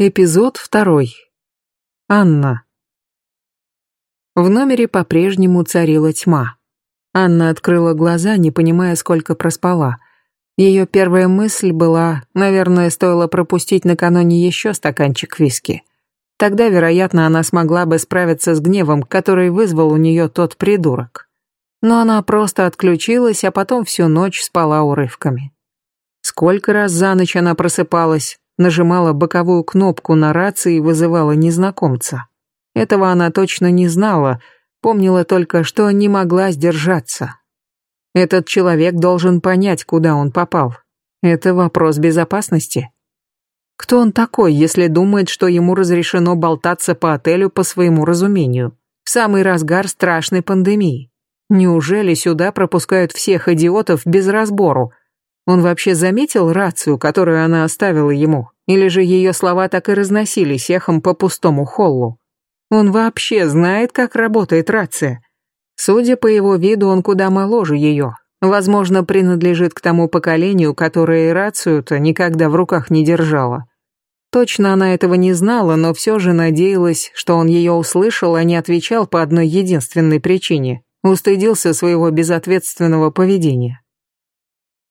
Эпизод второй. Анна. В номере по-прежнему царила тьма. Анна открыла глаза, не понимая, сколько проспала. Ее первая мысль была, наверное, стоило пропустить накануне еще стаканчик виски. Тогда, вероятно, она смогла бы справиться с гневом, который вызвал у нее тот придурок. Но она просто отключилась, а потом всю ночь спала урывками. Сколько раз за ночь она просыпалась, нажимала боковую кнопку на рации и вызывала незнакомца. Этого она точно не знала, помнила только, что не могла сдержаться. Этот человек должен понять, куда он попал. Это вопрос безопасности. Кто он такой, если думает, что ему разрешено болтаться по отелю по своему разумению? В самый разгар страшной пандемии. Неужели сюда пропускают всех идиотов без разбору, он вообще заметил рацию, которую она оставила ему? Или же ее слова так и разносились эхом по пустому холлу? Он вообще знает, как работает рация? Судя по его виду, он куда моложе ее. Возможно, принадлежит к тому поколению, которое рацию-то никогда в руках не держало. Точно она этого не знала, но все же надеялась, что он ее услышал, а не отвечал по одной единственной причине. Устыдился своего безответственного поведения.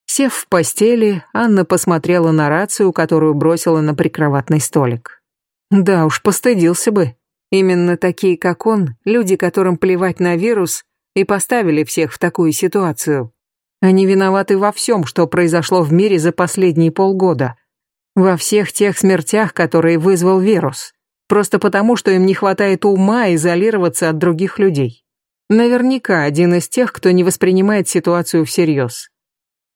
Сев в постели, Анна посмотрела на рацию, которую бросила на прикроватный столик. Да уж, постыдился бы. Именно такие, как он, люди, которым плевать на вирус, и поставили всех в такую ситуацию. Они виноваты во всем, что произошло в мире за последние полгода. Во всех тех смертях, которые вызвал вирус. Просто потому, что им не хватает ума изолироваться от других людей. Наверняка один из тех, кто не воспринимает ситуацию всерьез.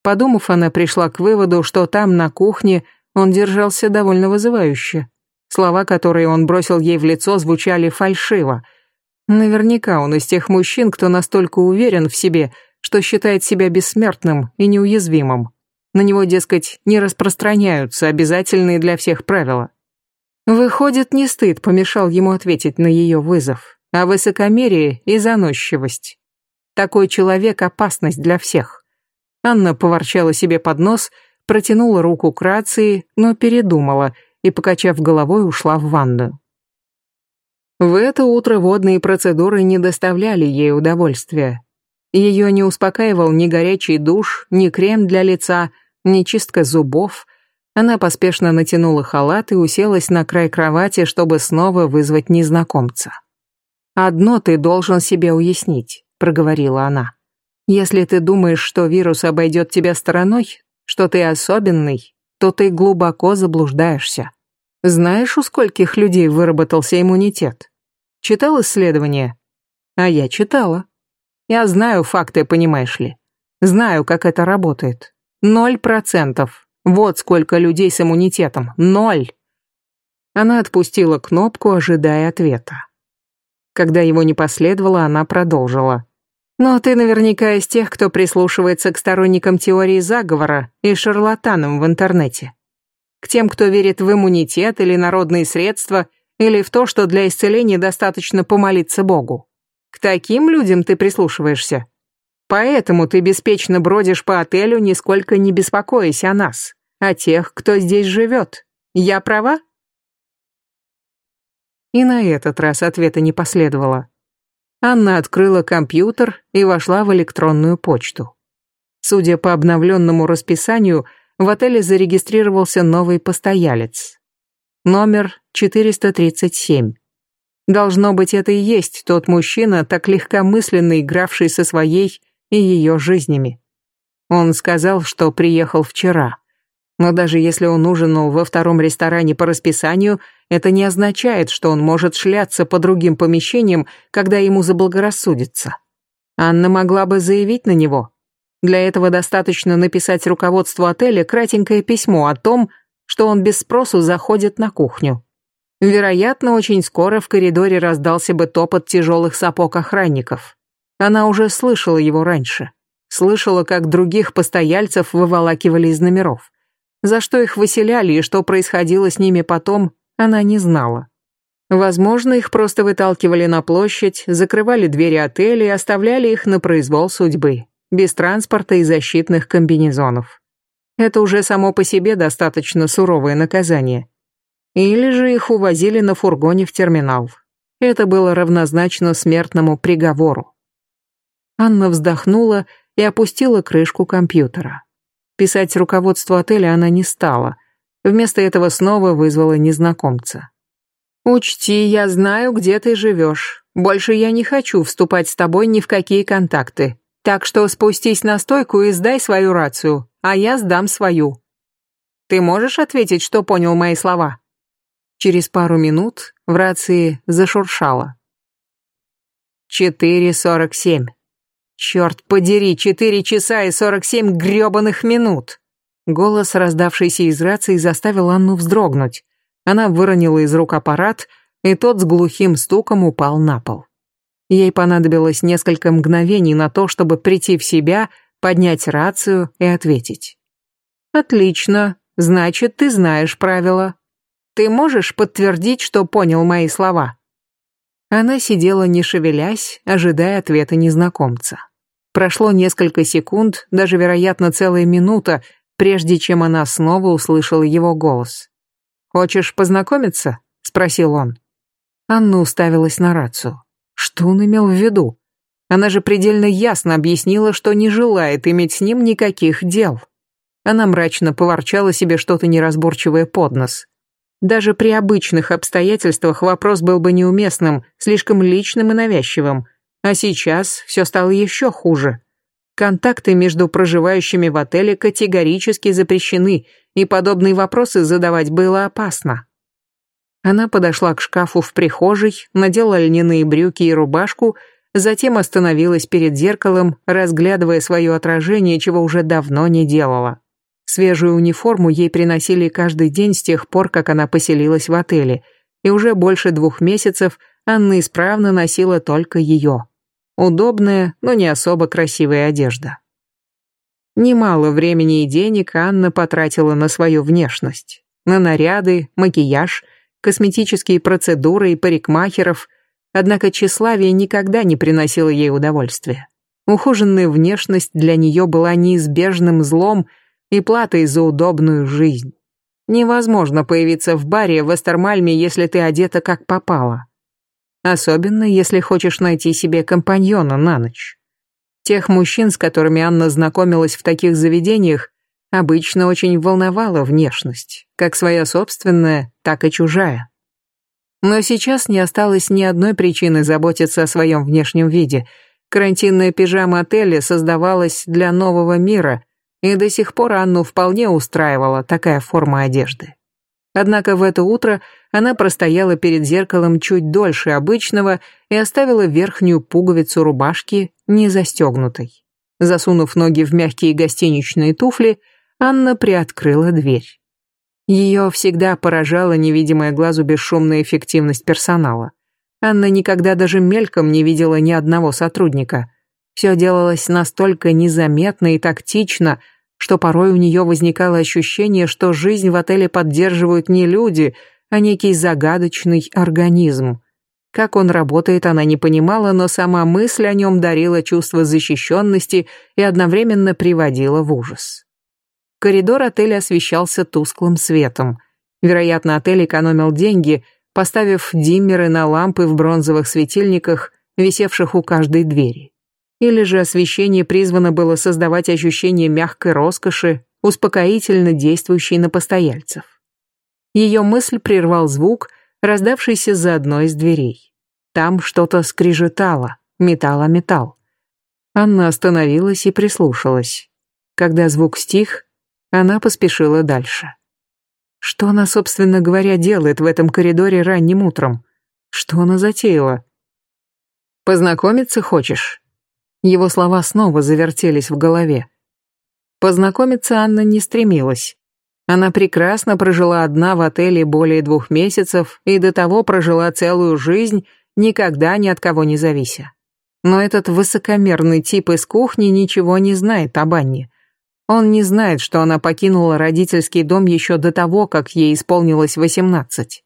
Подумав, она пришла к выводу, что там, на кухне, он держался довольно вызывающе. Слова, которые он бросил ей в лицо, звучали фальшиво. Наверняка он из тех мужчин, кто настолько уверен в себе, что считает себя бессмертным и неуязвимым. На него, дескать, не распространяются обязательные для всех правила. Выходит, не стыд помешал ему ответить на ее вызов, а высокомерие и заносчивость. Такой человек — опасность для всех. Анна поворчала себе под нос, протянула руку к рации, но передумала и, покачав головой, ушла в ванную. В это утро водные процедуры не доставляли ей удовольствия. Ее не успокаивал ни горячий душ, ни крем для лица, ни чистка зубов. Она поспешно натянула халат и уселась на край кровати, чтобы снова вызвать незнакомца. «Одно ты должен себе уяснить», — проговорила она. Если ты думаешь, что вирус обойдет тебя стороной, что ты особенный, то ты глубоко заблуждаешься. Знаешь, у скольких людей выработался иммунитет? Читал исследования? А я читала. Я знаю факты, понимаешь ли. Знаю, как это работает. Ноль процентов. Вот сколько людей с иммунитетом. Ноль. Она отпустила кнопку, ожидая ответа. Когда его не последовало, она продолжила. Но ты наверняка из тех, кто прислушивается к сторонникам теории заговора и шарлатанам в интернете. К тем, кто верит в иммунитет или народные средства, или в то, что для исцеления достаточно помолиться Богу. К таким людям ты прислушиваешься. Поэтому ты беспечно бродишь по отелю, нисколько не беспокоясь о нас, о тех, кто здесь живет. Я права? И на этот раз ответа не последовало. Анна открыла компьютер и вошла в электронную почту. Судя по обновленному расписанию, в отеле зарегистрировался новый постоялец. Номер 437. Должно быть, это и есть тот мужчина, так легкомысленно игравший со своей и ее жизнями. Он сказал, что приехал вчера. Но даже если он ужинал во втором ресторане по расписанию, это не означает, что он может шляться по другим помещениям, когда ему заблагорассудится. Анна могла бы заявить на него. Для этого достаточно написать руководству отеля кратенькое письмо о том, что он без спросу заходит на кухню. Вероятно, очень скоро в коридоре раздался бы топот тяжелых сапог охранников. Она уже слышала его раньше. Слышала, как других постояльцев выволакивали из номеров. За что их выселяли и что происходило с ними потом, она не знала. Возможно, их просто выталкивали на площадь, закрывали двери отеля и оставляли их на произвол судьбы, без транспорта и защитных комбинезонов. Это уже само по себе достаточно суровое наказание. или же их увозили на фургоне в терминал. Это было равнозначно смертному приговору. Анна вздохнула и опустила крышку компьютера. Писать руководству отеля она не стала. Вместо этого снова вызвала незнакомца. «Учти, я знаю, где ты живешь. Больше я не хочу вступать с тобой ни в какие контакты. Так что спустись на стойку и сдай свою рацию, а я сдам свою. Ты можешь ответить, что понял мои слова?» Через пару минут в рации зашуршало. «Четыре сорок семь. Черт подери, четыре часа и сорок семь гребаных минут!» Голос, раздавшийся из рации, заставил Анну вздрогнуть. Она выронила из рук аппарат, и тот с глухим стуком упал на пол. Ей понадобилось несколько мгновений на то, чтобы прийти в себя, поднять рацию и ответить. «Отлично, значит, ты знаешь правила. Ты можешь подтвердить, что понял мои слова?» Она сидела не шевелясь, ожидая ответа незнакомца. Прошло несколько секунд, даже, вероятно, целая минута, прежде чем она снова услышала его голос. «Хочешь познакомиться?» — спросил он. Анна уставилась на рацию. Что он имел в виду? Она же предельно ясно объяснила, что не желает иметь с ним никаких дел. Она мрачно поворчала себе что-то неразборчивое под нос. Даже при обычных обстоятельствах вопрос был бы неуместным, слишком личным и навязчивым. А сейчас все стало еще хуже. Контакты между проживающими в отеле категорически запрещены, и подобные вопросы задавать было опасно. Она подошла к шкафу в прихожей, надела льняные брюки и рубашку, затем остановилась перед зеркалом, разглядывая свое отражение, чего уже давно не делала. Свежую униформу ей приносили каждый день с тех пор, как она поселилась в отеле, и уже больше двух месяцев Анна исправно носила только ее. Удобная, но не особо красивая одежда. Немало времени и денег Анна потратила на свою внешность. На наряды, макияж, косметические процедуры и парикмахеров, однако тщеславие никогда не приносило ей удовольствия. Ухоженная внешность для нее была неизбежным злом – и платой за удобную жизнь. Невозможно появиться в баре в Эстермальме, если ты одета как попало. Особенно, если хочешь найти себе компаньона на ночь. Тех мужчин, с которыми Анна знакомилась в таких заведениях, обычно очень волновала внешность, как своя собственная, так и чужая. Но сейчас не осталось ни одной причины заботиться о своем внешнем виде. Карантинная пижама отеля создавалась для нового мира, и до сих пор Анну вполне устраивала такая форма одежды. Однако в это утро она простояла перед зеркалом чуть дольше обычного и оставила верхнюю пуговицу рубашки не застегнутой. Засунув ноги в мягкие гостиничные туфли, Анна приоткрыла дверь. Ее всегда поражала невидимая глазу бесшумная эффективность персонала. Анна никогда даже мельком не видела ни одного сотрудника. Все делалось настолько незаметно и тактично, что порой у нее возникало ощущение, что жизнь в отеле поддерживают не люди, а некий загадочный организм. Как он работает, она не понимала, но сама мысль о нем дарила чувство защищенности и одновременно приводила в ужас. Коридор отеля освещался тусклым светом. Вероятно, отель экономил деньги, поставив диммеры на лампы в бронзовых светильниках, висевших у каждой двери. Или же освещение призвано было создавать ощущение мягкой роскоши, успокоительно действующей на постояльцев. Ее мысль прервал звук, раздавшийся за одной из дверей. Там что-то скрежетало, металл о металл. Анна остановилась и прислушалась. Когда звук стих, она поспешила дальше. Что она, собственно говоря, делает в этом коридоре ранним утром? Что она затеяла? «Познакомиться хочешь?» Его слова снова завертелись в голове. Познакомиться Анна не стремилась. Она прекрасно прожила одна в отеле более двух месяцев и до того прожила целую жизнь, никогда ни от кого не завися. Но этот высокомерный тип из кухни ничего не знает об Анне. Он не знает, что она покинула родительский дом еще до того, как ей исполнилось восемнадцать.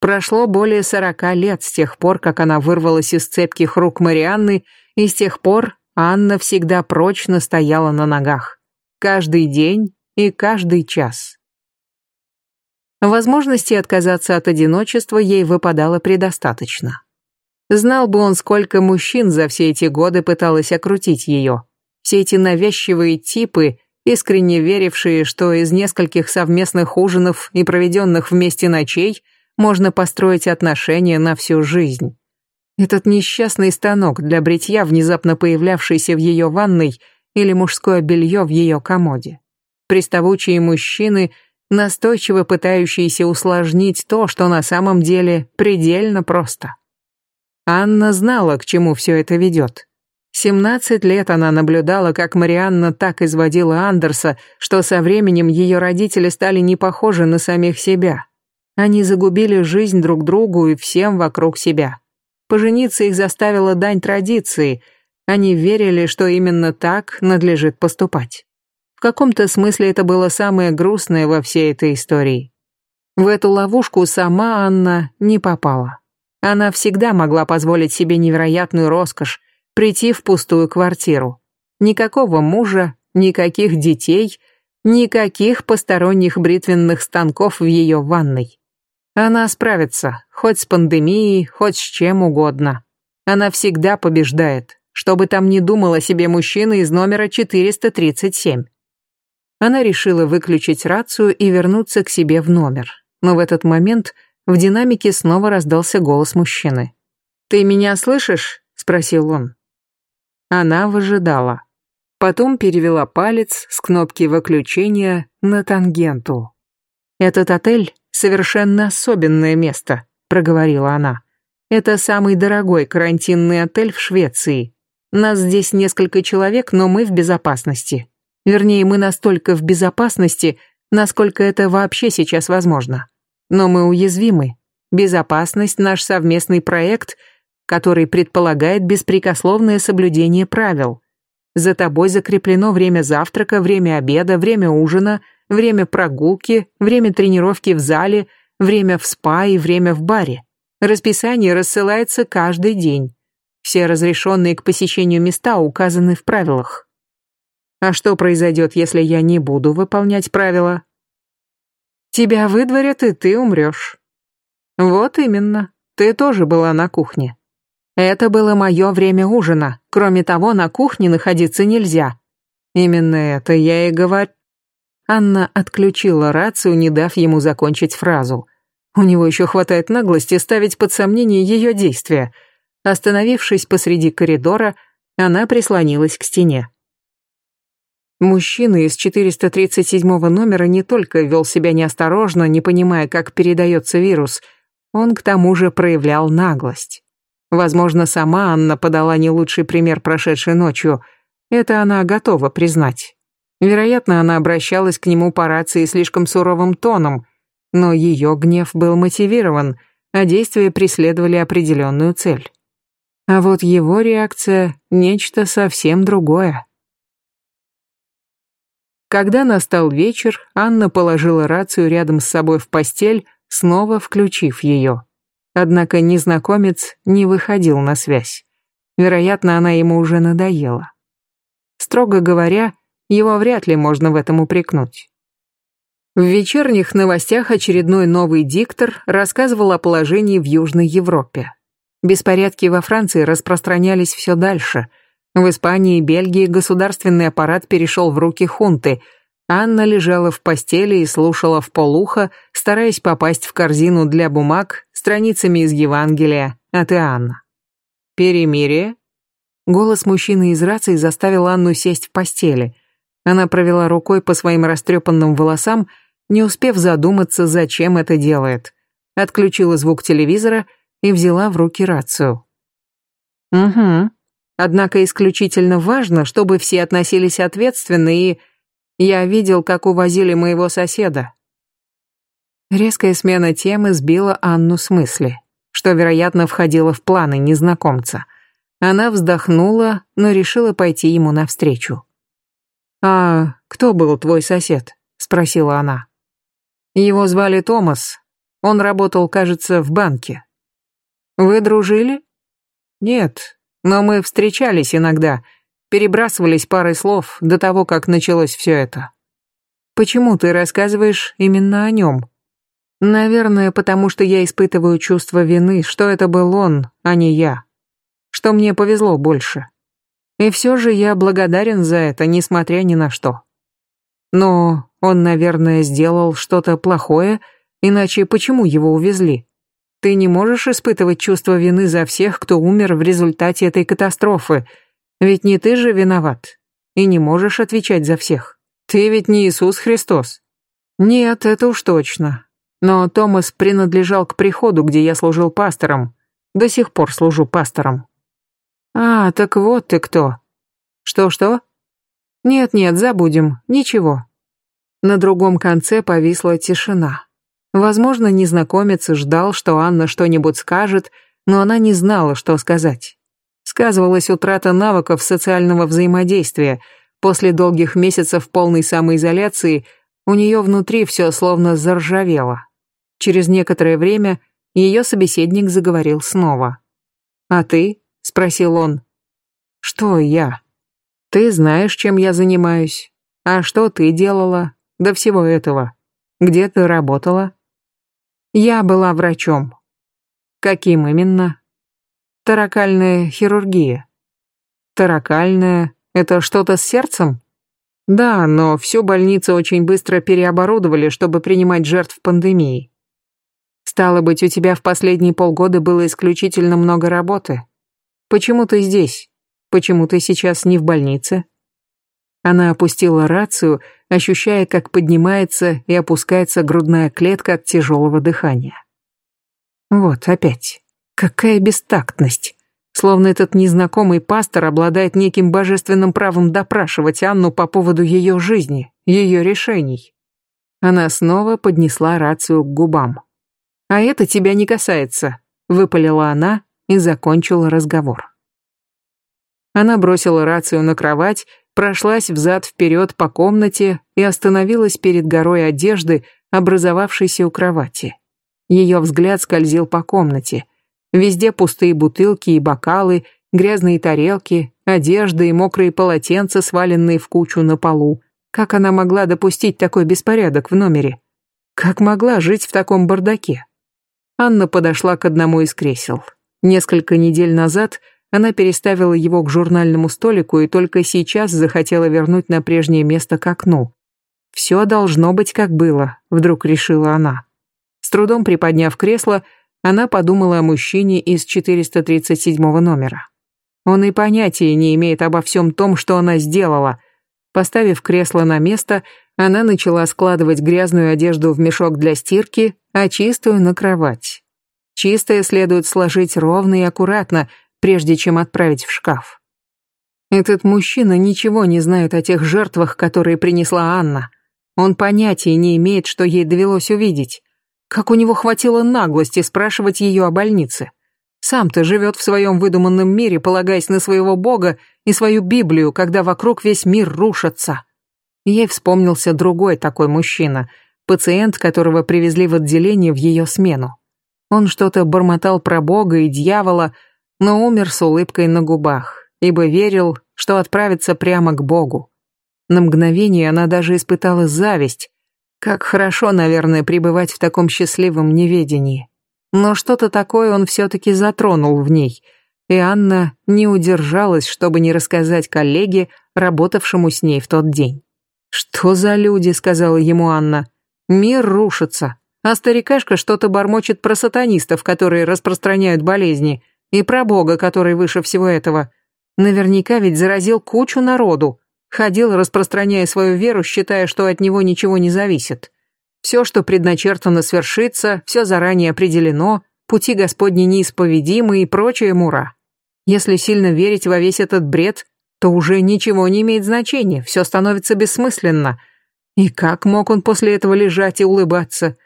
Прошло более сорока лет с тех пор, как она вырвалась из цепких рук Марианны, и с тех пор Анна всегда прочно стояла на ногах. Каждый день и каждый час. Возможности отказаться от одиночества ей выпадало предостаточно. Знал бы он, сколько мужчин за все эти годы пыталось окрутить ее. Все эти навязчивые типы, искренне верившие, что из нескольких совместных ужинов и проведенных вместе ночей можно построить отношения на всю жизнь. Этот несчастный станок для бритья, внезапно появлявшийся в ее ванной, или мужское белье в ее комоде. Приставучие мужчины, настойчиво пытающиеся усложнить то, что на самом деле предельно просто. Анна знала, к чему все это ведет. Семнадцать лет она наблюдала, как Марианна так изводила Андерса, что со временем ее родители стали не похожи на самих себя. Они загубили жизнь друг другу и всем вокруг себя. Пожениться их заставила дань традиции. Они верили, что именно так надлежит поступать. В каком-то смысле это было самое грустное во всей этой истории. В эту ловушку сама Анна не попала. Она всегда могла позволить себе невероятную роскошь прийти в пустую квартиру. Никакого мужа, никаких детей, никаких посторонних бритвенных станков в ее ванной. Она справится, хоть с пандемией, хоть с чем угодно. Она всегда побеждает, что бы там ни думал о себе мужчина из номера 437. Она решила выключить рацию и вернуться к себе в номер. Но в этот момент в динамике снова раздался голос мужчины. «Ты меня слышишь?» — спросил он. Она выжидала. Потом перевела палец с кнопки выключения на тангенту. «Этот отель — совершенно особенное место», — проговорила она. «Это самый дорогой карантинный отель в Швеции. Нас здесь несколько человек, но мы в безопасности. Вернее, мы настолько в безопасности, насколько это вообще сейчас возможно. Но мы уязвимы. Безопасность – наш совместный проект, который предполагает беспрекословное соблюдение правил. За тобой закреплено время завтрака, время обеда, время ужина, время прогулки, время тренировки в зале, время в спа и время в баре. Расписание рассылается каждый день. Все разрешенные к посещению места указаны в правилах. А что произойдет, если я не буду выполнять правила? Тебя выдворят, и ты умрешь. Вот именно. Ты тоже была на кухне. Это было мое время ужина. Кроме того, на кухне находиться нельзя. Именно это я и говорю. Анна отключила рацию, не дав ему закончить фразу. У него еще хватает наглости ставить под сомнение ее действия. Остановившись посреди коридора, она прислонилась к стене. Мужчина из 437 номера не только вел себя неосторожно, не понимая, как передается вирус, он к тому же проявлял наглость. Возможно, сама Анна подала не лучший пример прошедшей ночью. Это она готова признать. Вероятно, она обращалась к нему по рации слишком суровым тоном, но ее гнев был мотивирован, а действия преследовали определенную цель. А вот его реакция – нечто совсем другое. Когда настал вечер, Анна положила рацию рядом с собой в постель, снова включив ее. Однако незнакомец не выходил на связь. Вероятно, она ему уже надоела. Строго говоря, его вряд ли можно в этом упрекнуть. В вечерних новостях очередной новый диктор рассказывал о положении в Южной Европе. Беспорядки во Франции распространялись все дальше – в Испании и Бельгии государственный аппарат перешел в руки хунты. Анна лежала в постели и слушала в полухо, стараясь попасть в корзину для бумаг страницами из Евангелия от Иоанна. «Перемирие?» Голос мужчины из рации заставил Анну сесть в постели. Она провела рукой по своим растрепанным волосам, не успев задуматься, зачем это делает. Отключила звук телевизора и взяла в руки рацию. «Угу», Однако исключительно важно, чтобы все относились ответственно и... Я видел, как увозили моего соседа. Резкая смена темы сбила Анну с мысли, что, вероятно, входило в планы незнакомца. Она вздохнула, но решила пойти ему навстречу. «А кто был твой сосед?» — спросила она. Его звали Томас. Он работал, кажется, в банке. Вы дружили? Нет, но мы встречались иногда, перебрасывались парой слов до того, как началось все это. Почему ты рассказываешь именно о нем? Наверное, потому что я испытываю чувство вины, что это был он, а не я. Что мне повезло больше. И все же я благодарен за это, несмотря ни на что. Но он, наверное, сделал что-то плохое, иначе почему его увезли? Ты не можешь испытывать чувство вины за всех, кто умер в результате этой катастрофы, ведь не ты же виноват, и не можешь отвечать за всех. Ты ведь не Иисус Христос. Нет, это уж точно. Но Томас принадлежал к приходу, где я служил пастором. До сих пор служу пастором. А, так вот ты кто. Что-что? Нет-нет, забудем, ничего. На другом конце повисла тишина. Возможно, незнакомец ждал, что Анна что-нибудь скажет, но она не знала, что сказать. Сказывалась утрата навыков социального взаимодействия. После долгих месяцев полной самоизоляции у нее внутри все словно заржавело. Через некоторое время ее собеседник заговорил снова. «А ты?» — спросил он. «Что я?» «Ты знаешь, чем я занимаюсь. А что ты делала до всего этого? Где ты работала?» «Я была врачом». «Каким именно?» «Таракальная хирургия». «Таракальная? Это что-то с сердцем?» «Да, но всю больницу очень быстро переоборудовали, чтобы принимать жертв пандемии. Стало быть, у тебя в последние полгода было исключительно много работы. Почему ты здесь? Почему ты сейчас не в больнице? Она опустила рацию, ощущая, как поднимается и опускается грудная клетка от тяжелого дыхания. Вот опять. Какая бестактность. Словно этот незнакомый пастор обладает неким божественным правом допрашивать Анну по поводу ее жизни, ее решений. Она снова поднесла рацию к губам. «А это тебя не касается», — выпалила она и закончила разговор. Она бросила рацию на кровать, прошлась взад-вперед по комнате и остановилась перед горой одежды, образовавшейся у кровати. Ее взгляд скользил по комнате. Везде пустые бутылки и бокалы, грязные тарелки, одежда и мокрые полотенца, сваленные в кучу на полу. Как она могла допустить такой беспорядок в номере? Как могла жить в таком бардаке? Анна подошла к одному из кресел. Несколько недель назад она переставила его к журнальному столику и только сейчас захотела вернуть на прежнее место к окну. «Все должно быть как было», — вдруг решила она. С трудом приподняв кресло, она подумала о мужчине из 437 номера. Он и понятия не имеет обо всем том, что она сделала. Поставив кресло на место, она начала складывать грязную одежду в мешок для стирки, а чистую на кровать. Чистое следует сложить ровно и аккуратно, прежде чем отправить в шкаф. Этот мужчина ничего не знает о тех жертвах, которые принесла Анна. Он понятия не имеет, что ей довелось увидеть. Как у него хватило наглости спрашивать ее о больнице. Сам-то живет в своем выдуманном мире, полагаясь на своего бога и свою Библию, когда вокруг весь мир рушится. Ей вспомнился другой такой мужчина, пациент, которого привезли в отделение в ее смену. Он что-то бормотал про Бога и дьявола, но умер с улыбкой на губах, ибо верил, что отправится прямо к Богу. На мгновение она даже испытала зависть. Как хорошо, наверное, пребывать в таком счастливом неведении. Но что-то такое он все-таки затронул в ней, и Анна не удержалась, чтобы не рассказать коллеге, работавшему с ней в тот день. «Что за люди?» — сказала ему Анна. «Мир рушится, а старикашка что-то бормочет про сатанистов, которые распространяют болезни, и про Бога, который выше всего этого. Наверняка ведь заразил кучу народу. Ходил, распространяя свою веру, считая, что от него ничего не зависит. Все, что предначертано свершится, все заранее определено, пути Господни неисповедимы и прочее мура. Если сильно верить во весь этот бред, то уже ничего не имеет значения, все становится бессмысленно. И как мог он после этого лежать и улыбаться?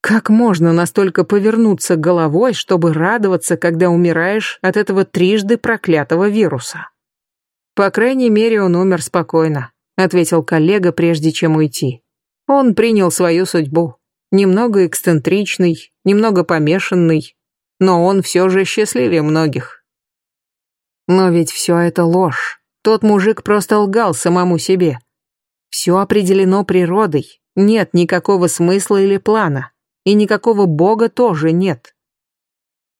Как можно настолько повернуться головой, чтобы радоваться, когда умираешь от этого трижды проклятого вируса? По крайней мере, он умер спокойно, ответил коллега, прежде чем уйти. Он принял свою судьбу. Немного эксцентричный, немного помешанный, но он все же счастливее многих. Но ведь все это ложь. Тот мужик просто лгал самому себе. Все определено природой, нет никакого смысла или плана. И никакого бога тоже нет.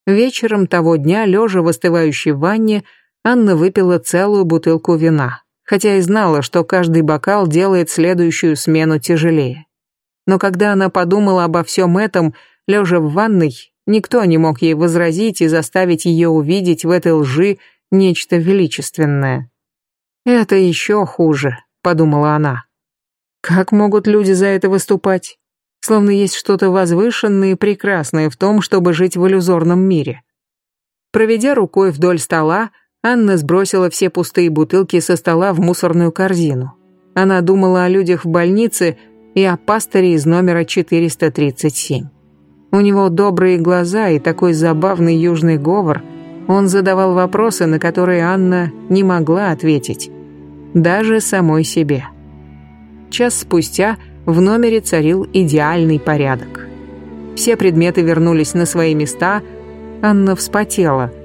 Вечером того дня, лежа в остывающей ванне, Анна выпила целую бутылку вина, хотя и знала, что каждый бокал делает следующую смену тяжелее. Но когда она подумала обо всем этом, лежа в ванной, никто не мог ей возразить и заставить ее увидеть в этой лжи нечто величественное. «Это еще хуже», — подумала она. «Как могут люди за это выступать? Словно есть что-то возвышенное и прекрасное в том, чтобы жить в иллюзорном мире». Проведя рукой вдоль стола, Анна сбросила все пустые бутылки со стола в мусорную корзину. Она думала о людях в больнице и о пасторе из номера 437. У него добрые глаза и такой забавный южный говор. Он задавал вопросы, на которые Анна не могла ответить. Даже самой себе. Час спустя в номере царил идеальный порядок. Все предметы вернулись на свои места. Анна вспотела –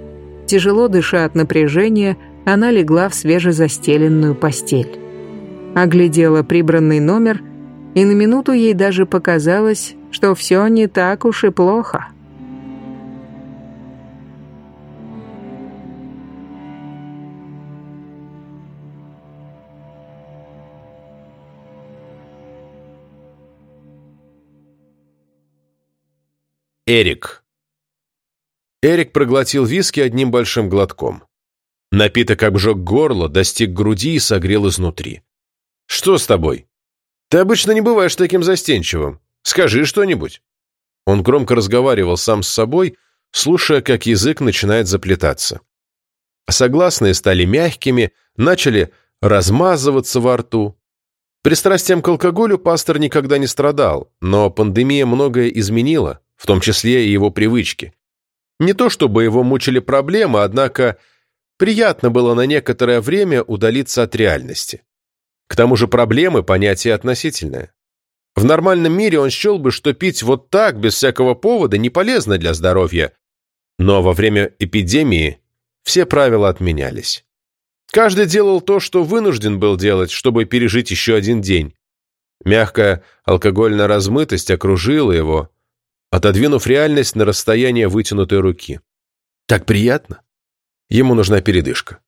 Тяжело дыша от напряжения, она легла в свежезастеленную постель. Оглядела прибранный номер, и на минуту ей даже показалось, что все не так уж и плохо. Эрик Эрик проглотил виски одним большим глотком. Напиток обжег горло, достиг груди и согрел изнутри. «Что с тобой? Ты обычно не бываешь таким застенчивым. Скажи что-нибудь». Он громко разговаривал сам с собой, слушая, как язык начинает заплетаться. Согласные стали мягкими, начали размазываться во рту. Пристрастием к алкоголю пастор никогда не страдал, но пандемия многое изменила, в том числе и его привычки. Не то чтобы его мучили проблемы, однако приятно было на некоторое время удалиться от реальности. К тому же проблемы – понятие относительное. В нормальном мире он счел бы, что пить вот так, без всякого повода, не полезно для здоровья. Но во время эпидемии все правила отменялись. Каждый делал то, что вынужден был делать, чтобы пережить еще один день. Мягкая алкогольная размытость окружила его, отодвинув реальность на расстояние вытянутой руки. Так приятно. Ему нужна передышка.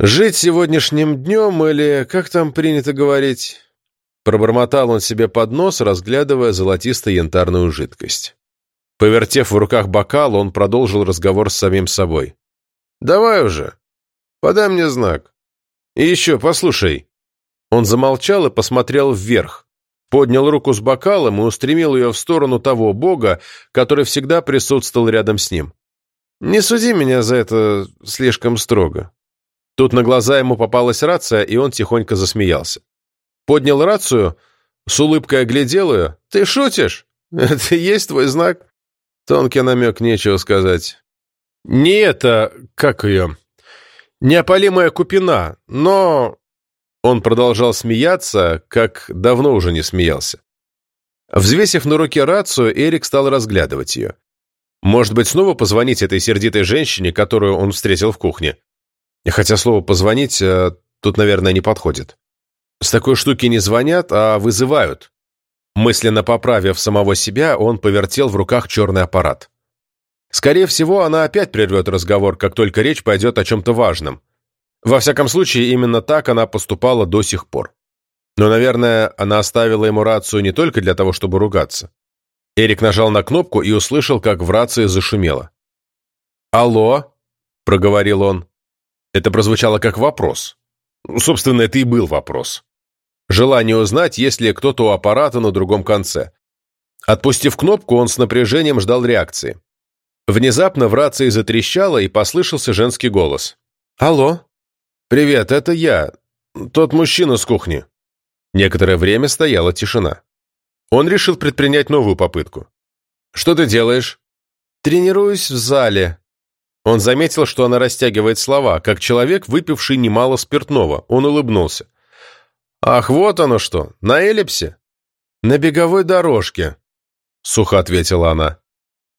«Жить сегодняшним днем или, как там принято говорить?» Пробормотал он себе под нос, разглядывая золотисто-янтарную жидкость. Повертев в руках бокал, он продолжил разговор с самим собой. «Давай уже. Подай мне знак. И еще, послушай». Он замолчал и посмотрел вверх, поднял руку с бокалом и устремил ее в сторону того бога, который всегда присутствовал рядом с ним. «Не суди меня за это слишком строго». Тут на глаза ему попалась рация, и он тихонько засмеялся. Поднял рацию, с улыбкой оглядел ее. «Ты шутишь? Это есть твой знак?» Тонкий намек, нечего сказать. «Не это, как ее, неопалимая купина, но он продолжал смеяться, как давно уже не смеялся. Взвесив на руке рацию, Эрик стал разглядывать ее. Может быть, снова позвонить этой сердитой женщине, которую он встретил в кухне? Хотя слово «позвонить» э, тут, наверное, не подходит. С такой штуки не звонят, а вызывают. Мысленно поправив самого себя, он повертел в руках черный аппарат. Скорее всего, она опять прервет разговор, как только речь пойдет о чем-то важном. Во всяком случае, именно так она поступала до сих пор. Но, наверное, она оставила ему рацию не только для того, чтобы ругаться. Эрик нажал на кнопку и услышал, как в рации зашумело. «Алло?» – проговорил он. Это прозвучало как вопрос. Собственно, это и был вопрос. Желание узнать, есть ли кто-то у аппарата на другом конце. Отпустив кнопку, он с напряжением ждал реакции. Внезапно в рации затрещало и послышался женский голос. «Алло?» «Привет, это я. Тот мужчина с кухни». Некоторое время стояла тишина. Он решил предпринять новую попытку. «Что ты делаешь?» «Тренируюсь в зале». Он заметил, что она растягивает слова, как человек, выпивший немало спиртного. Он улыбнулся. «Ах, вот оно что, на эллипсе?» «На беговой дорожке», — сухо ответила она.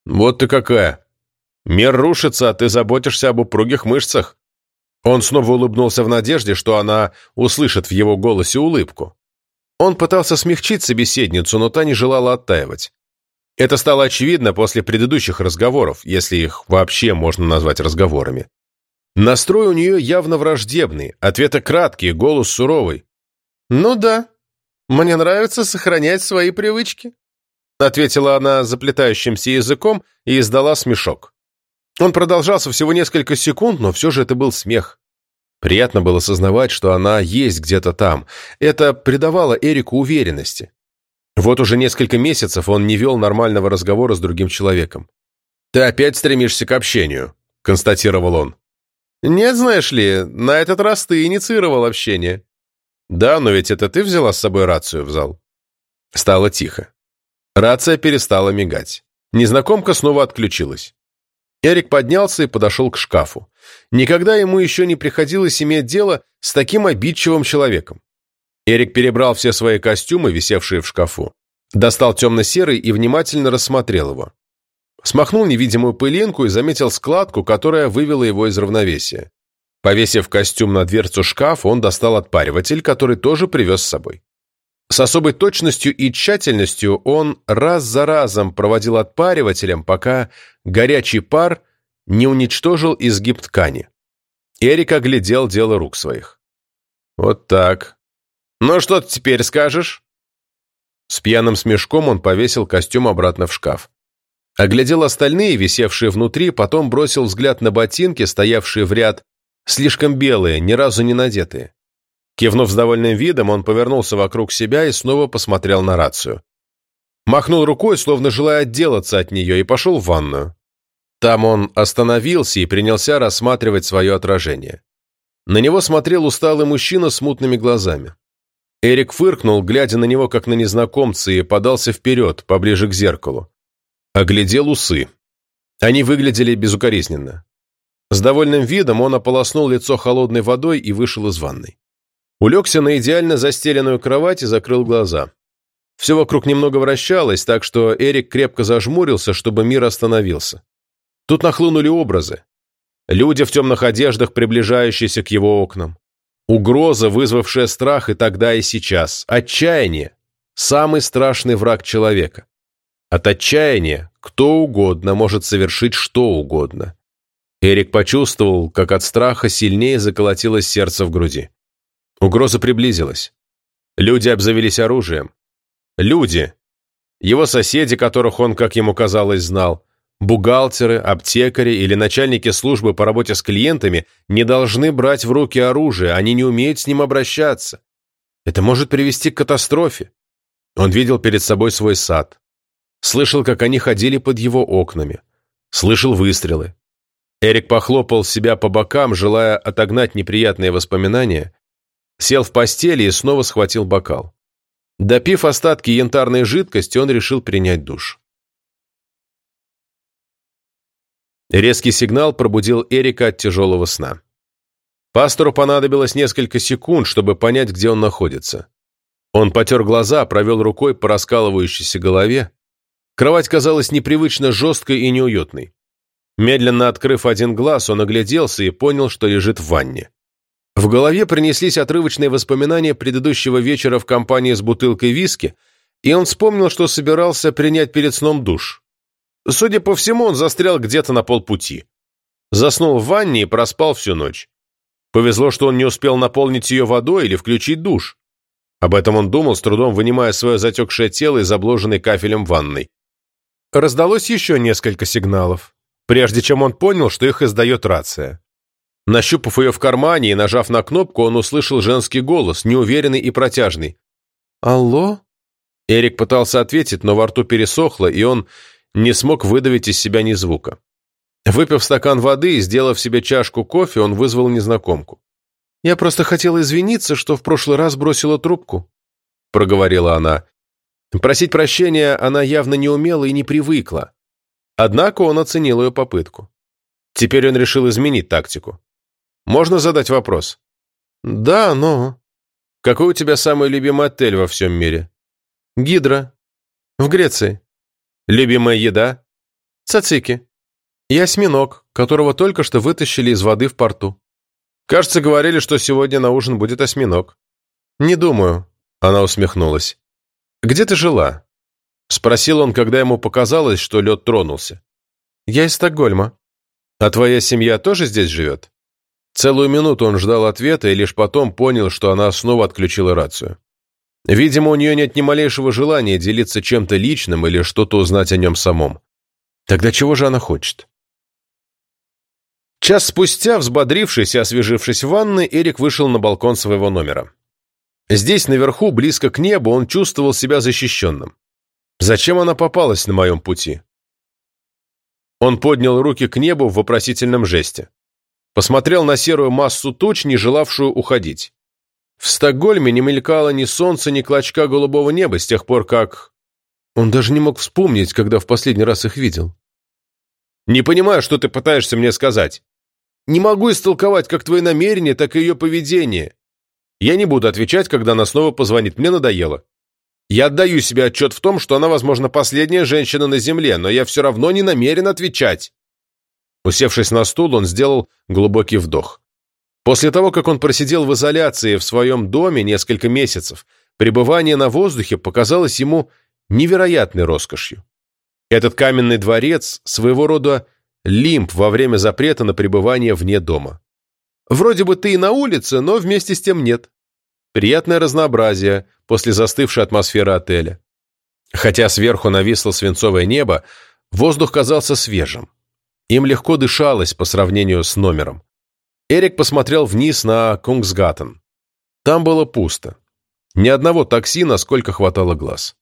«Вот ты какая! Мир рушится, а ты заботишься об упругих мышцах». Он снова улыбнулся в надежде, что она услышит в его голосе улыбку. Он пытался смягчить собеседницу, но та не желала оттаивать. Это стало очевидно после предыдущих разговоров, если их вообще можно назвать разговорами. Настрой у нее явно враждебный, ответы краткие, голос суровый. «Ну да, мне нравится сохранять свои привычки», ответила она заплетающимся языком и издала смешок. Он продолжался всего несколько секунд, но все же это был смех. Приятно было сознавать, что она есть где-то там. Это придавало Эрику уверенности. Вот уже несколько месяцев он не вел нормального разговора с другим человеком. «Ты опять стремишься к общению», — констатировал он. «Нет, знаешь ли, на этот раз ты инициировал общение». «Да, но ведь это ты взяла с собой рацию в зал?» Стало тихо. Рация перестала мигать. Незнакомка снова отключилась. Эрик поднялся и подошел к шкафу. Никогда ему еще не приходилось иметь дело с таким обидчивым человеком. Эрик перебрал все свои костюмы, висевшие в шкафу, достал темно-серый и внимательно рассмотрел его. Смахнул невидимую пылинку и заметил складку, которая вывела его из равновесия. Повесив костюм на дверцу шкафа, он достал отпариватель, который тоже привез с собой. С особой точностью и тщательностью он раз за разом проводил отпаривателем, пока горячий пар не уничтожил изгиб ткани. Эрик оглядел дело рук своих. «Вот так. Ну что ты теперь скажешь?» С пьяным смешком он повесил костюм обратно в шкаф. Оглядел остальные, висевшие внутри, потом бросил взгляд на ботинки, стоявшие в ряд, слишком белые, ни разу не надетые. Кивнув с довольным видом, он повернулся вокруг себя и снова посмотрел на рацию. Махнул рукой, словно желая отделаться от нее, и пошел в ванную. Там он остановился и принялся рассматривать свое отражение. На него смотрел усталый мужчина с мутными глазами. Эрик фыркнул, глядя на него как на незнакомца, и подался вперед, поближе к зеркалу. Оглядел усы. Они выглядели безукоризненно. С довольным видом он ополоснул лицо холодной водой и вышел из ванной. Улегся на идеально застеленную кровать и закрыл глаза. Все вокруг немного вращалось, так что Эрик крепко зажмурился, чтобы мир остановился. Тут нахлынули образы. Люди в темных одеждах, приближающиеся к его окнам. Угроза, вызвавшая страх и тогда, и сейчас. Отчаяние – самый страшный враг человека. От отчаяния кто угодно может совершить что угодно. Эрик почувствовал, как от страха сильнее заколотилось сердце в груди. Угроза приблизилась. Люди обзавелись оружием. Люди. Его соседи, которых он, как ему казалось, знал, бухгалтеры, аптекари или начальники службы по работе с клиентами не должны брать в руки оружие, они не умеют с ним обращаться. Это может привести к катастрофе. Он видел перед собой свой сад. Слышал, как они ходили под его окнами. Слышал выстрелы. Эрик похлопал себя по бокам, желая отогнать неприятные воспоминания, Сел в постели и снова схватил бокал. Допив остатки янтарной жидкости, он решил принять душ. Резкий сигнал пробудил Эрика от тяжелого сна. Пастору понадобилось несколько секунд, чтобы понять, где он находится. Он потер глаза, провел рукой по раскалывающейся голове. Кровать казалась непривычно жесткой и неуютной. Медленно открыв один глаз, он огляделся и понял, что лежит в ванне. В голове принеслись отрывочные воспоминания предыдущего вечера в компании с бутылкой виски, и он вспомнил, что собирался принять перед сном душ. Судя по всему, он застрял где-то на полпути. Заснул в ванне и проспал всю ночь. Повезло, что он не успел наполнить ее водой или включить душ. Об этом он думал, с трудом вынимая свое затекшее тело из обложенной кафелем ванной. Раздалось еще несколько сигналов, прежде чем он понял, что их издает рация. Нащупав ее в кармане и нажав на кнопку, он услышал женский голос, неуверенный и протяжный. «Алло?» Эрик пытался ответить, но во рту пересохло, и он не смог выдавить из себя ни звука. Выпив стакан воды и сделав себе чашку кофе, он вызвал незнакомку. «Я просто хотела извиниться, что в прошлый раз бросила трубку», — проговорила она. Просить прощения она явно не умела и не привыкла. Однако он оценил ее попытку. Теперь он решил изменить тактику. Можно задать вопрос? Да, но... Какой у тебя самый любимый отель во всем мире? Гидра. В Греции. Любимая еда? Цацики. И осьминог, которого только что вытащили из воды в порту. Кажется, говорили, что сегодня на ужин будет осьминог. Не думаю. Она усмехнулась. Где ты жила? Спросил он, когда ему показалось, что лед тронулся. «Я из Стокгольма». «А твоя семья тоже здесь живет?» Целую минуту он ждал ответа и лишь потом понял, что она снова отключила рацию. Видимо, у нее нет ни малейшего желания делиться чем-то личным или что-то узнать о нем самом. Тогда чего же она хочет? Час спустя, взбодрившись и освежившись в ванной, Эрик вышел на балкон своего номера. Здесь, наверху, близко к небу, он чувствовал себя защищенным. Зачем она попалась на моем пути? Он поднял руки к небу в вопросительном жесте. Посмотрел на серую массу туч, не желавшую уходить. В Стокгольме не мелькало ни солнца, ни клочка голубого неба с тех пор, как... Он даже не мог вспомнить, когда в последний раз их видел. «Не понимаю, что ты пытаешься мне сказать. Не могу истолковать как твои намерения, так и ее поведение. Я не буду отвечать, когда она снова позвонит, мне надоело. Я отдаю себе отчет в том, что она, возможно, последняя женщина на Земле, но я все равно не намерен отвечать». Усевшись на стул, он сделал глубокий вдох. После того, как он просидел в изоляции в своем доме несколько месяцев, пребывание на воздухе показалось ему невероятной роскошью. Этот каменный дворец – своего рода лимб во время запрета на пребывание вне дома. Вроде бы ты и на улице, но вместе с тем нет. Приятное разнообразие после застывшей атмосферы отеля. Хотя сверху нависло свинцовое небо, воздух казался свежим. Им легко дышалось по сравнению с номером. Эрик посмотрел вниз на Кунгсгаттен. Там было пусто. Ни одного такси, насколько хватало глаз.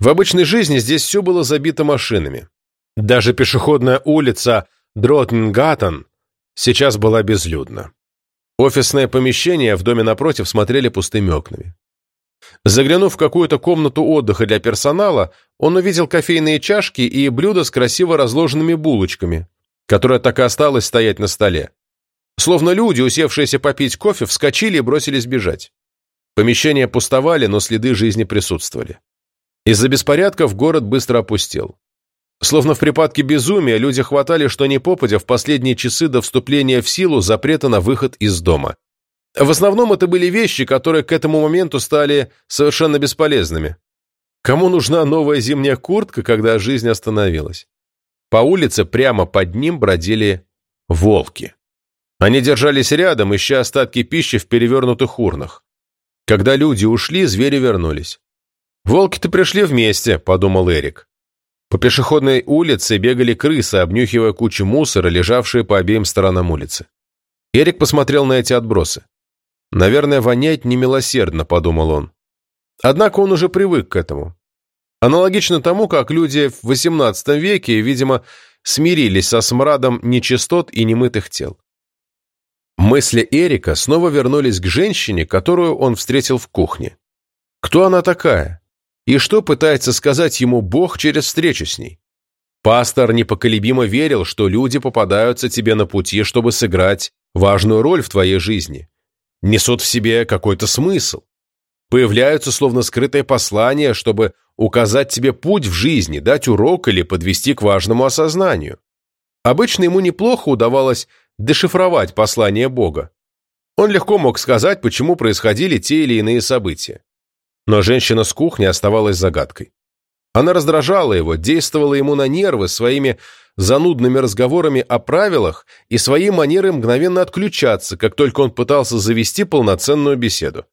В обычной жизни здесь все было забито машинами. Даже пешеходная улица Дротенгаттен сейчас была безлюдна. Офисное помещение в доме напротив смотрели пустыми окнами. Заглянув в какую-то комнату отдыха для персонала, он увидел кофейные чашки и блюда с красиво разложенными булочками, которая так и осталась стоять на столе. Словно люди, усевшиеся попить кофе, вскочили и бросились бежать. Помещения пустовали, но следы жизни присутствовали. Из-за беспорядков город быстро опустел. Словно в припадке безумия люди хватали что ни попадя в последние часы до вступления в силу запрета на выход из дома. В основном это были вещи, которые к этому моменту стали совершенно бесполезными. Кому нужна новая зимняя куртка, когда жизнь остановилась? По улице прямо под ним бродили волки. Они держались рядом, ища остатки пищи в перевернутых урнах. Когда люди ушли, звери вернулись. «Волки-то пришли вместе», — подумал Эрик. По пешеходной улице бегали крысы, обнюхивая кучу мусора, лежавшие по обеим сторонам улицы. Эрик посмотрел на эти отбросы. «Наверное, вонять немилосердно», — подумал он. Однако он уже привык к этому. Аналогично тому, как люди в XVIII веке, видимо, смирились со смрадом нечистот и немытых тел. Мысли Эрика снова вернулись к женщине, которую он встретил в кухне. Кто она такая? И что пытается сказать ему Бог через встречу с ней? Пастор непоколебимо верил, что люди попадаются тебе на пути, чтобы сыграть важную роль в твоей жизни. Несут в себе какой-то смысл. Появляются словно скрытое послание, чтобы указать тебе путь в жизни, дать урок или подвести к важному осознанию. Обычно ему неплохо удавалось дешифровать послание Бога. Он легко мог сказать, почему происходили те или иные события. Но женщина с кухни оставалась загадкой. Она раздражала его, действовала ему на нервы своими занудными разговорами о правилах и своей манерой мгновенно отключаться, как только он пытался завести полноценную беседу.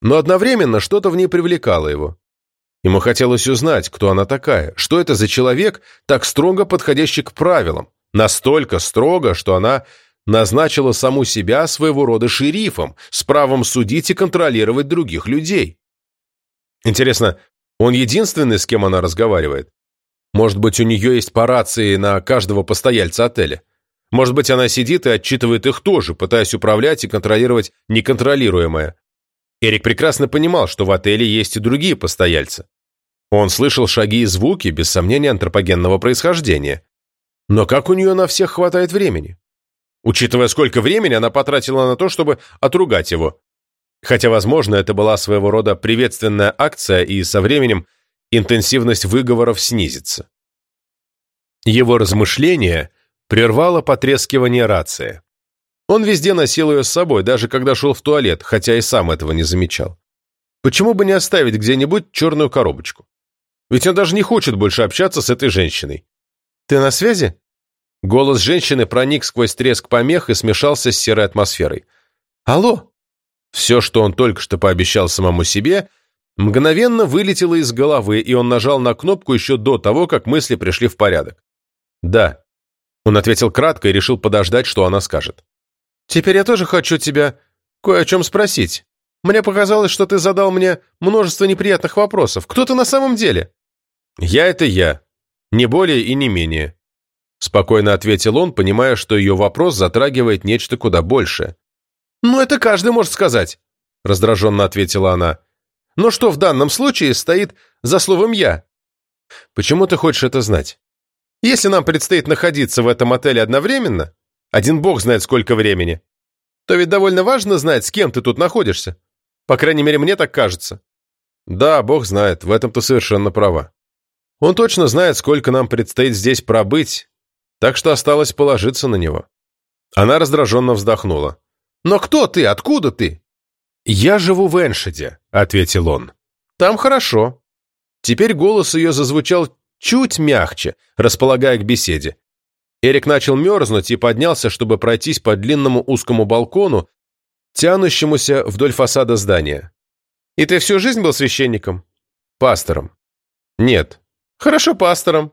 Но одновременно что-то в ней привлекало его. Ему хотелось узнать, кто она такая, что это за человек, так строго подходящий к правилам, настолько строго, что она назначила саму себя своего рода шерифом с правом судить и контролировать других людей. Интересно, он единственный, с кем она разговаривает? Может быть, у нее есть по рации на каждого постояльца отеля? Может быть, она сидит и отчитывает их тоже, пытаясь управлять и контролировать неконтролируемое? Эрик прекрасно понимал, что в отеле есть и другие постояльцы. Он слышал шаги и звуки, без сомнения, антропогенного происхождения. Но как у нее на всех хватает времени? Учитывая, сколько времени она потратила на то, чтобы отругать его. Хотя, возможно, это была своего рода приветственная акция, и со временем интенсивность выговоров снизится. Его размышление прервало потрескивание рации. Он везде носил ее с собой, даже когда шел в туалет, хотя и сам этого не замечал. Почему бы не оставить где-нибудь черную коробочку? Ведь он даже не хочет больше общаться с этой женщиной. Ты на связи? Голос женщины проник сквозь треск помех и смешался с серой атмосферой. Алло? Все, что он только что пообещал самому себе, мгновенно вылетело из головы, и он нажал на кнопку еще до того, как мысли пришли в порядок. «Да». Он ответил кратко и решил подождать, что она скажет. «Теперь я тоже хочу тебя кое о чем спросить. Мне показалось, что ты задал мне множество неприятных вопросов. Кто ты на самом деле?» «Я — это я. Не более и не менее», — спокойно ответил он, понимая, что ее вопрос затрагивает нечто куда большее. «Ну, это каждый может сказать», — раздраженно ответила она. «Но что в данном случае стоит за словом «я»?» «Почему ты хочешь это знать?» «Если нам предстоит находиться в этом отеле одновременно, один бог знает сколько времени, то ведь довольно важно знать, с кем ты тут находишься. По крайней мере, мне так кажется». «Да, бог знает, в этом ты совершенно права. Он точно знает, сколько нам предстоит здесь пробыть, так что осталось положиться на него». Она раздраженно вздохнула. «Но кто ты? Откуда ты?» «Я живу в Эншеде», — ответил он. «Там хорошо». Теперь голос ее зазвучал чуть мягче, располагая к беседе. Эрик начал мерзнуть и поднялся, чтобы пройтись по длинному узкому балкону, тянущемуся вдоль фасада здания. «И ты всю жизнь был священником?» «Пастором». «Нет». «Хорошо, пастором.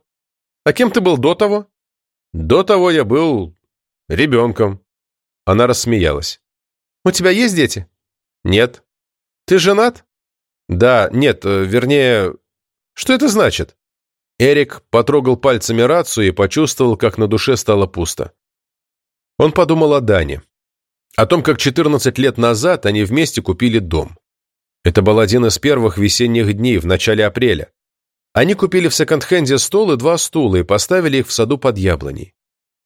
А кем ты был до того?» «До того я был ребенком». Она рассмеялась. «У тебя есть дети?» «Нет». «Ты женат?» «Да, нет, э, вернее...» «Что это значит?» Эрик потрогал пальцами рацию и почувствовал, как на душе стало пусто. Он подумал о Дане. О том, как 14 лет назад они вместе купили дом. Это был один из первых весенних дней в начале апреля. Они купили в секонд-хенде стол и два стула и поставили их в саду под яблоней.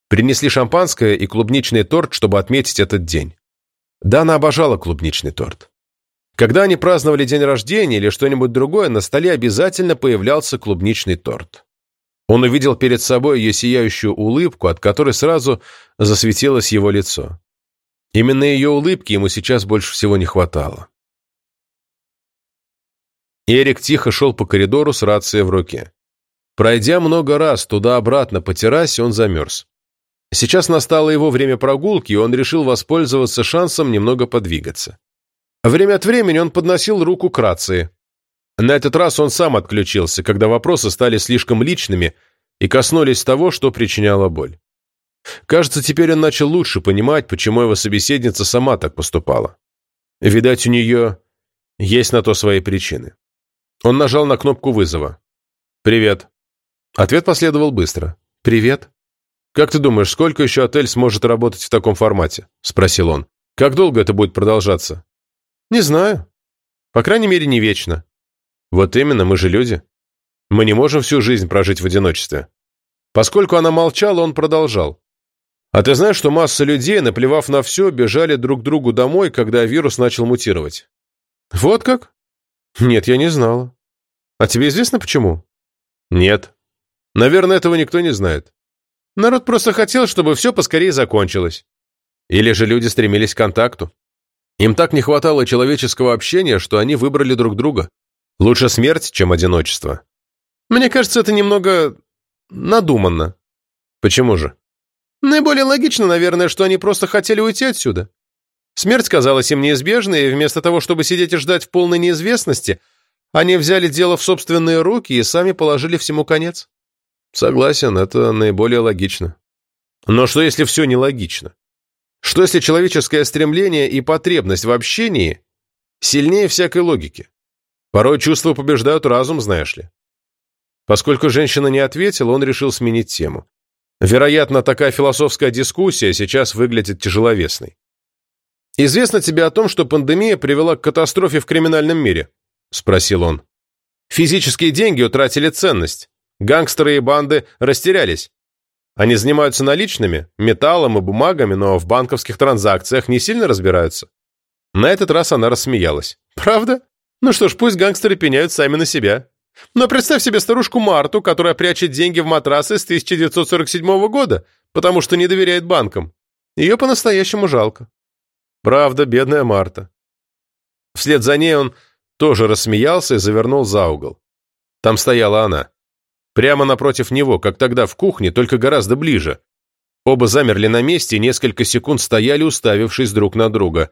Принесли шампанское и клубничный торт, чтобы отметить этот день. Дана обожала клубничный торт. Когда они праздновали день рождения или что-нибудь другое, на столе обязательно появлялся клубничный торт. Он увидел перед собой ее сияющую улыбку, от которой сразу засветилось его лицо. Именно ее улыбки ему сейчас больше всего не хватало. Эрик тихо шел по коридору с рацией в руке. Пройдя много раз туда-обратно по террасе, он замерз. Сейчас настало его время прогулки, и он решил воспользоваться шансом немного подвигаться. Время от времени он подносил руку к рации. На этот раз он сам отключился, когда вопросы стали слишком личными и коснулись того, что причиняло боль. Кажется, теперь он начал лучше понимать, почему его собеседница сама так поступала. Видать, у нее есть на то свои причины. Он нажал на кнопку вызова. «Привет». Ответ последовал быстро. «Привет». «Как ты думаешь, сколько еще отель сможет работать в таком формате?» – спросил он. «Как долго это будет продолжаться?» «Не знаю. По крайней мере, не вечно». «Вот именно, мы же люди. Мы не можем всю жизнь прожить в одиночестве». Поскольку она молчала, он продолжал. «А ты знаешь, что масса людей, наплевав на все, бежали друг к другу домой, когда вирус начал мутировать?» «Вот как?» «Нет, я не знала. А тебе известно, почему?» «Нет. Наверное, этого никто не знает. Народ просто хотел, чтобы все поскорее закончилось. Или же люди стремились к контакту. Им так не хватало человеческого общения, что они выбрали друг друга. Лучше смерть, чем одиночество. Мне кажется, это немного надуманно. Почему же? Наиболее логично, наверное, что они просто хотели уйти отсюда. Смерть казалась им неизбежной, и вместо того, чтобы сидеть и ждать в полной неизвестности, они взяли дело в собственные руки и сами положили всему конец. Согласен, это наиболее логично. Но что если все нелогично? Что если человеческое стремление и потребность в общении сильнее всякой логики? Порой чувства побеждают разум, знаешь ли. Поскольку женщина не ответила, он решил сменить тему. Вероятно, такая философская дискуссия сейчас выглядит тяжеловесной. «Известно тебе о том, что пандемия привела к катастрофе в криминальном мире?» – спросил он. «Физические деньги утратили ценность. Гангстеры и банды растерялись. Они занимаются наличными, металлом и бумагами, но в банковских транзакциях не сильно разбираются. На этот раз она рассмеялась. «Правда? Ну что ж, пусть гангстеры пеняют сами на себя. Но представь себе старушку Марту, которая прячет деньги в матрасы с 1947 года, потому что не доверяет банкам. Ее по-настоящему жалко». «Правда, бедная Марта». Вслед за ней он тоже рассмеялся и завернул за угол. Там стояла она. Прямо напротив него, как тогда в кухне, только гораздо ближе. Оба замерли на месте и несколько секунд стояли, уставившись друг на друга.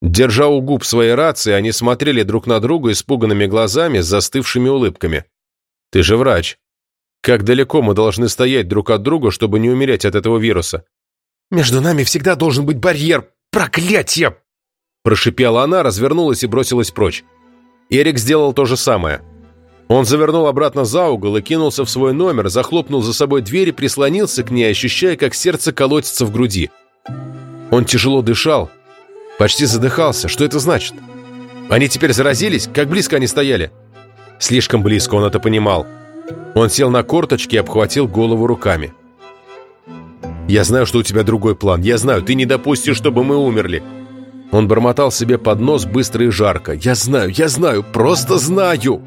Держа у губ свои рации, они смотрели друг на друга испуганными глазами с застывшими улыбками. «Ты же врач. Как далеко мы должны стоять друг от друга, чтобы не умереть от этого вируса?» «Между нами всегда должен быть барьер. Проклятье!» Прошипела она, развернулась и бросилась прочь. Эрик сделал то же самое. Он завернул обратно за угол и кинулся в свой номер, захлопнул за собой дверь и прислонился к ней, ощущая, как сердце колотится в груди. Он тяжело дышал, почти задыхался. Что это значит? Они теперь заразились? Как близко они стояли? Слишком близко, он это понимал. Он сел на корточки и обхватил голову руками. «Я знаю, что у тебя другой план. Я знаю, ты не допустишь, чтобы мы умерли». Он бормотал себе под нос быстро и жарко. «Я знаю, я знаю, просто знаю!»